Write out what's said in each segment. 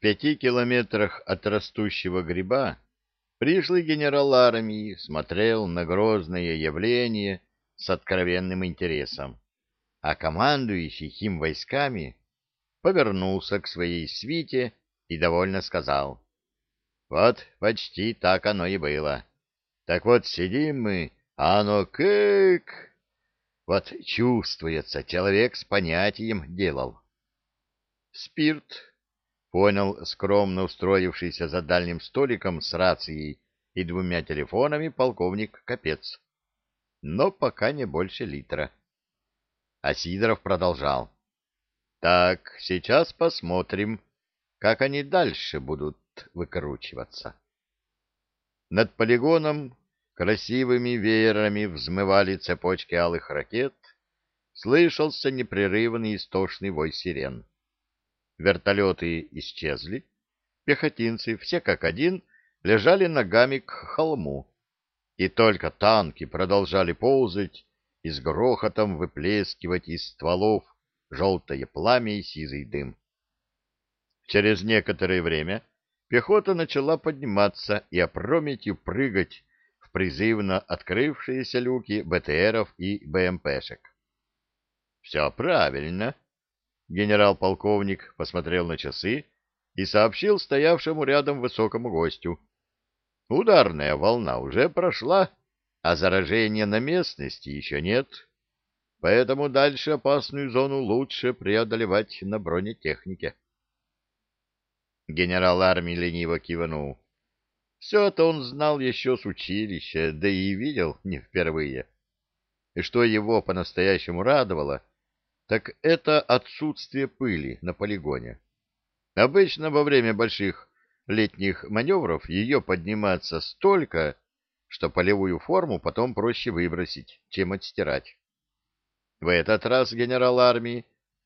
пяти километрах от растущего гриба пришлый генерал армии смотрел на грозное явление с откровенным интересом, а командующий им войсками повернулся к своей свите и довольно сказал. «Вот почти так оно и было. Так вот сидим мы, а оно как...» Вот чувствуется, человек с понятием делал. Спирт понял скромно устроившийся за дальним столиком с рацией и двумя телефонами полковник Капец. Но пока не больше литра. А Сидоров продолжал. «Так, сейчас посмотрим, как они дальше будут выкручиваться». Над полигоном красивыми веерами взмывали цепочки алых ракет, слышался непрерывный истошный вой сирен. Вертолеты исчезли. Пехотинцы, все как один, лежали ногами к холму. И только танки продолжали ползать и с грохотом выплескивать из стволов желтое пламя и сизый дым. Через некоторое время пехота начала подниматься и опрометью прыгать в призывно открывшиеся люки БТРов и БМПшек. «Все правильно», Генерал-полковник посмотрел на часы и сообщил стоявшему рядом высокому гостю. Ударная волна уже прошла, а заражения на местности еще нет, поэтому дальше опасную зону лучше преодолевать на бронетехнике. Генерал армии лениво кивнул. Все это он знал еще с училища, да и видел не впервые. И что его по-настоящему радовало, так это отсутствие пыли на полигоне. Обычно во время больших летних маневров ее поднимается столько, что полевую форму потом проще выбросить, чем отстирать. В этот раз генерал армии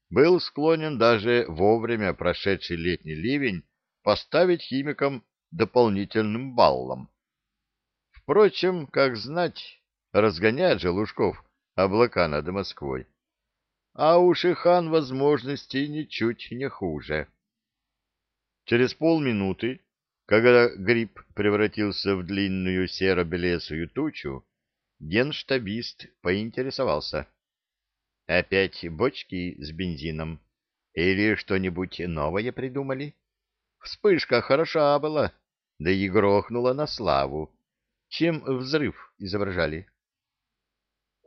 был склонен даже вовремя прошедший летний ливень поставить химикам дополнительным баллом. Впрочем, как знать, разгоняет же Лужков облака над Москвой а у Шихан возможностей ничуть не хуже. Через полминуты, когда гриб превратился в длинную серо-белесую тучу, генштабист поинтересовался. — Опять бочки с бензином? Или что-нибудь новое придумали? Вспышка хороша была, да и грохнула на славу. Чем взрыв изображали? —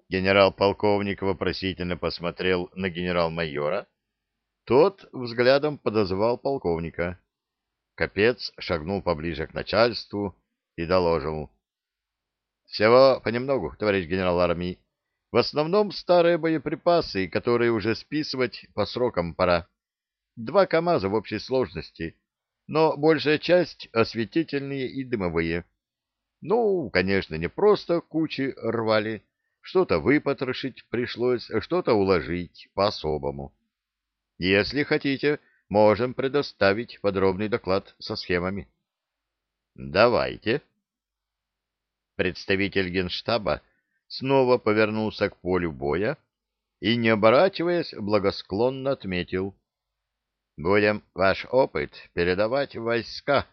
Генерал-полковник вопросительно посмотрел на генерал-майора. Тот взглядом подозвал полковника. Капец шагнул поближе к начальству и доложил. — Всего понемногу, товарищ генерал армии. В основном старые боеприпасы, которые уже списывать по срокам пора. Два КАМАЗа в общей сложности, но большая часть осветительные и дымовые. Ну, конечно, не просто кучи рвали, что-то выпотрошить пришлось, что-то уложить по-особому. Если хотите, можем предоставить подробный доклад со схемами. Давайте. Представитель генштаба снова повернулся к полю боя и, не оборачиваясь, благосклонно отметил. Будем ваш опыт передавать войска.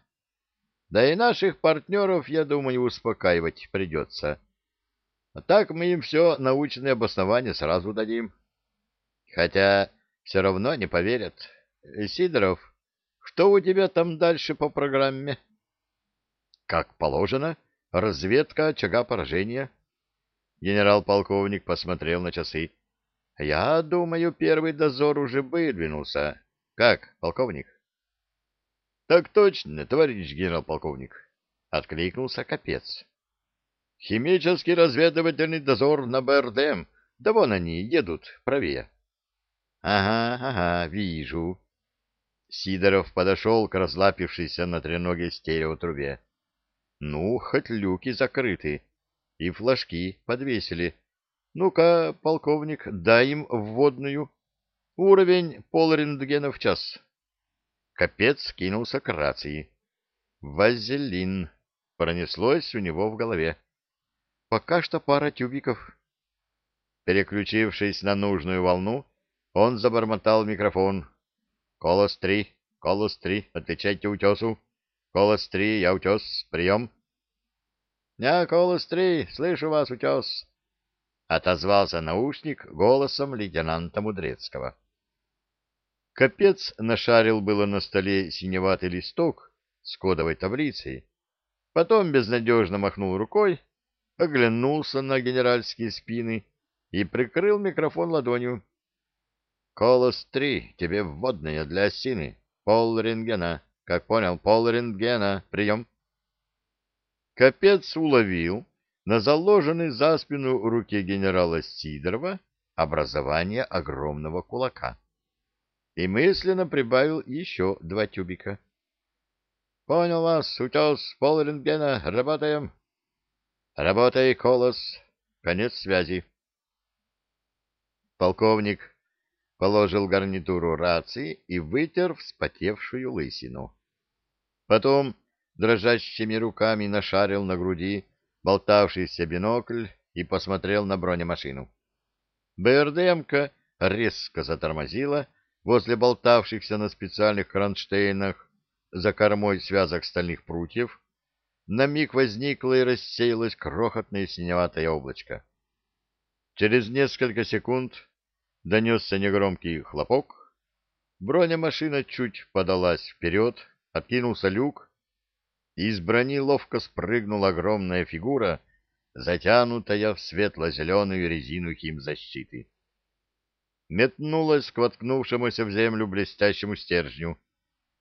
Да и наших партнеров, я думаю, успокаивать придется. — а так мы им все научное обоснование сразу дадим. Хотя все равно не поверят. Э, Сидоров, что у тебя там дальше по программе? Как положено, разведка очага поражения. Генерал-полковник посмотрел на часы. Я думаю, первый дозор уже выдвинулся. Как, полковник? Так точно, товарищ генерал-полковник, откликнулся капец. Химический разведывательный дозор на БРДМ. Да вон они, едут, правее. — Ага, ага, вижу. Сидоров подошел к разлапившейся на треноге стереотрубе. Ну, хоть люки закрыты и флажки подвесили. Ну-ка, полковник, дай им вводную. Уровень полрентгена в час. Капец кинулся к рации. Вазелин. Пронеслось у него в голове. Пока что пара тюбиков. Переключившись на нужную волну, он забормотал микрофон. «Колос три, колос три, отвечайте утесу. Колос три, я утес, прием». «Я колос три, слышу вас, утес», — отозвался наушник голосом лейтенанта Мудрецкого. Капец нашарил было на столе синеватый листок с кодовой таблицей, потом безнадежно махнул рукой оглянулся на генеральские спины и прикрыл микрофон ладонью. «Колос-3, тебе вводная для осины. Пол рентгена. Как понял, пол рентгена. Прием». Капец уловил на заложенной за спину руке генерала Сидорова образование огромного кулака и мысленно прибавил еще два тюбика. — Понял вас, утес, пол рентгена, работаем. Работай, Колос. Конец связи. Полковник положил гарнитуру рации и вытер вспотевшую лысину. Потом дрожащими руками нашарил на груди болтавшийся бинокль и посмотрел на бронемашину. БРДМка резко затормозила возле болтавшихся на специальных кронштейнах за кормой связок стальных прутьев, на миг возникло и рассеялось крохотное синеватое облачко. Через несколько секунд донесся негромкий хлопок. Бронемашина чуть подалась вперед, откинулся люк, и из брони ловко спрыгнула огромная фигура, затянутая в светло-зеленую резину химзащиты. Метнулась к воткнувшемуся в землю блестящему стержню,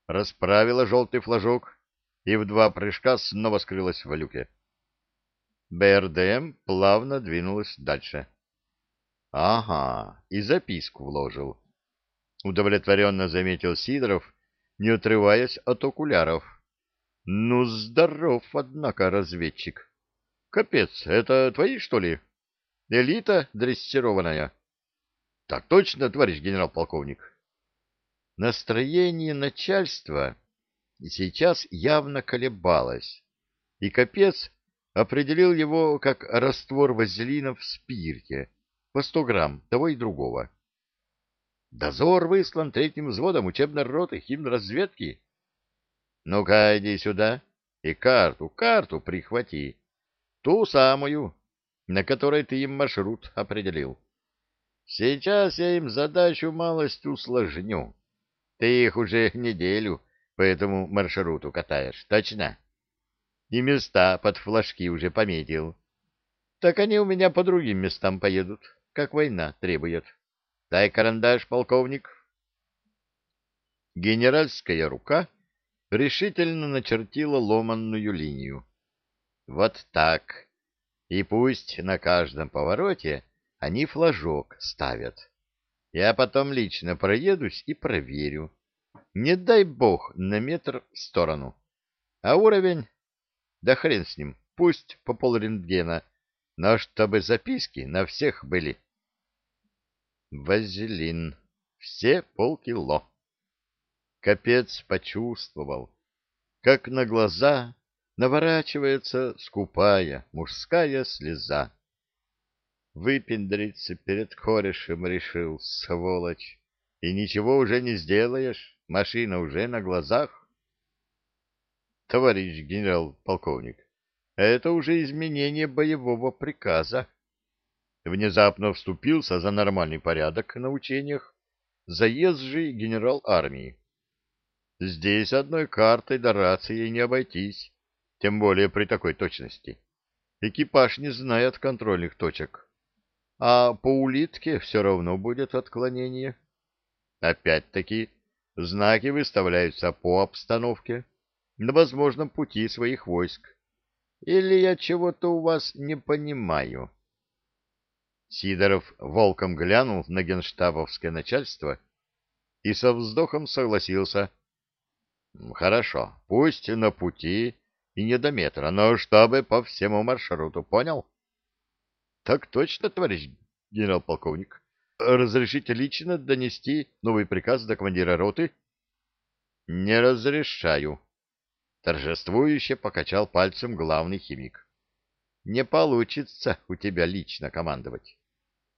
расправила желтый флажок — и в два прыжка снова скрылась в люке. БРДМ плавно двинулась дальше. «Ага, и записку вложил», — удовлетворенно заметил Сидоров, не отрываясь от окуляров. «Ну, здоров, однако, разведчик. Капец, это твои, что ли? Элита дрессированная?» «Так точно, товарищ генерал-полковник». Настроение начальства сейчас явно колебалась, и капец определил его как раствор вазелина в спирте по сто грамм того и другого. Дозор выслан третьим взводом учебной роты химразведки. Ну-ка, иди сюда и карту, карту прихвати. Ту самую, на которой ты им маршрут определил. Сейчас я им задачу малость усложню. Ты их уже неделю по этому маршруту катаешь, точно? И места под флажки уже пометил. Так они у меня по другим местам поедут, как война требует. Дай карандаш, полковник. Генеральская рука решительно начертила ломанную линию. Вот так. И пусть на каждом повороте они флажок ставят. Я потом лично проедусь и проверю не дай бог на метр в сторону. А уровень? Да хрен с ним, пусть по полрентгена, но чтобы записки на всех были. Вазелин. Все полкило. Капец почувствовал, как на глаза наворачивается скупая мужская слеза. Выпендриться перед корешем решил, сволочь, и ничего уже не сделаешь. Машина уже на глазах. Товарищ генерал-полковник, это уже изменение боевого приказа. Внезапно вступился за нормальный порядок на учениях заезжий генерал армии. Здесь одной картой до рации не обойтись, тем более при такой точности. Экипаж не знает контрольных точек. А по улитке все равно будет отклонение. Опять-таки, Знаки выставляются по обстановке, на возможном пути своих войск. Или я чего-то у вас не понимаю?» Сидоров волком глянул на генштабовское начальство и со вздохом согласился. «Хорошо, пусть на пути и не до метра, но чтобы по всему маршруту, понял?» «Так точно, товарищ генерал-полковник» разрешите лично донести новый приказ до командира роты? — Не разрешаю. Торжествующе покачал пальцем главный химик. — Не получится у тебя лично командовать.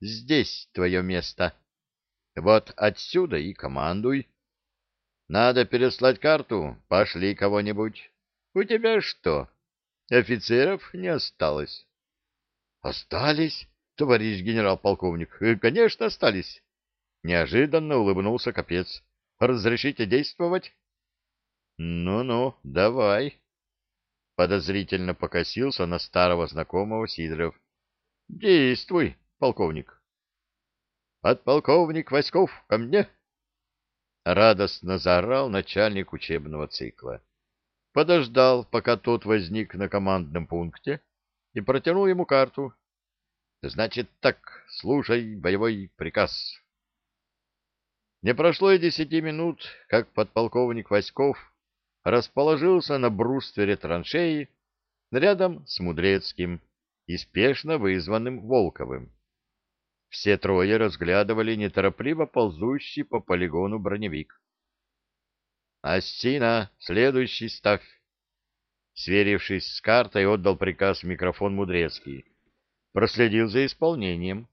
Здесь твое место. Вот отсюда и командуй. Надо переслать карту, пошли кого-нибудь. У тебя что, офицеров не осталось? — Остались? товарищ генерал-полковник, э, конечно, остались. Неожиданно улыбнулся капец. Разрешите действовать? Ну-ну, давай. Подозрительно покосился на старого знакомого Сидоров. Действуй, полковник. Подполковник Васьков, ко мне! Радостно заорал начальник учебного цикла. Подождал, пока тот возник на командном пункте, и протянул ему карту. Значит так, слушай боевой приказ. Не прошло и десяти минут, как подполковник Васьков расположился на бруствере траншеи рядом с Мудрецким и спешно вызванным Волковым. Все трое разглядывали неторопливо ползущий по полигону броневик. «Остина, следующий ставь!» Сверившись с картой, отдал приказ в микрофон Мудрецкий проследил за исполнением,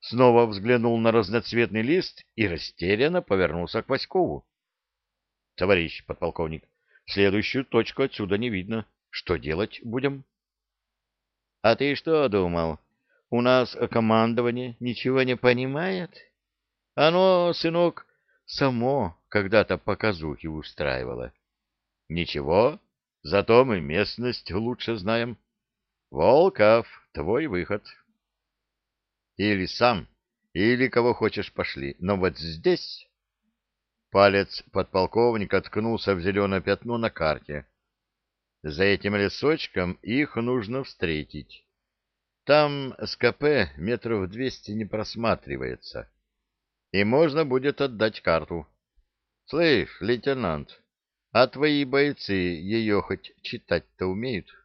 снова взглянул на разноцветный лист и растерянно повернулся к Васькову. — Товарищ подполковник, следующую точку отсюда не видно. Что делать будем? — А ты что думал? У нас командование ничего не понимает? Оно, сынок, само когда-то показухи устраивало. — Ничего, зато мы местность лучше знаем. — Волков, твой выход. Или сам, или кого хочешь пошли, но вот здесь... Палец подполковника ткнулся в зеленое пятно на карте. За этим лесочком их нужно встретить. Там с КП метров двести не просматривается. И можно будет отдать карту. Слышь, лейтенант, а твои бойцы ее хоть читать-то умеют? —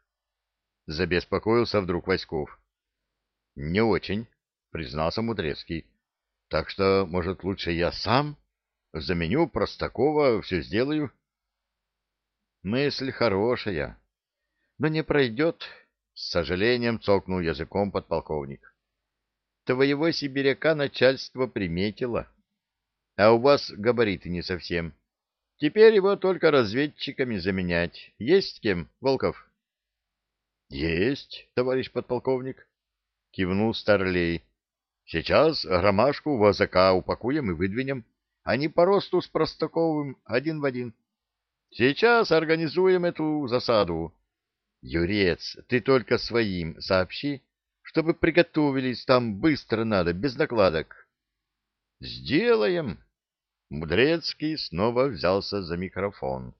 Забеспокоился вдруг Васьков. — Не очень, — признался Мудрецкий. — Так что, может, лучше я сам? Заменю Простакова, все сделаю. — Мысль хорошая, но не пройдет, — с сожалением цокнул языком подполковник. — Твоего сибиряка начальство приметило. А у вас габариты не совсем. Теперь его только разведчиками заменять. Есть кем, Волков? —— Есть, товарищ подполковник, — кивнул Старлей. — Сейчас ромашку в АЗК упакуем и выдвинем. А Они по росту с Простаковым один в один. Сейчас организуем эту засаду. Юрец, ты только своим сообщи, чтобы приготовились, там быстро надо, без накладок. — Сделаем. Мудрецкий снова взялся за микрофон.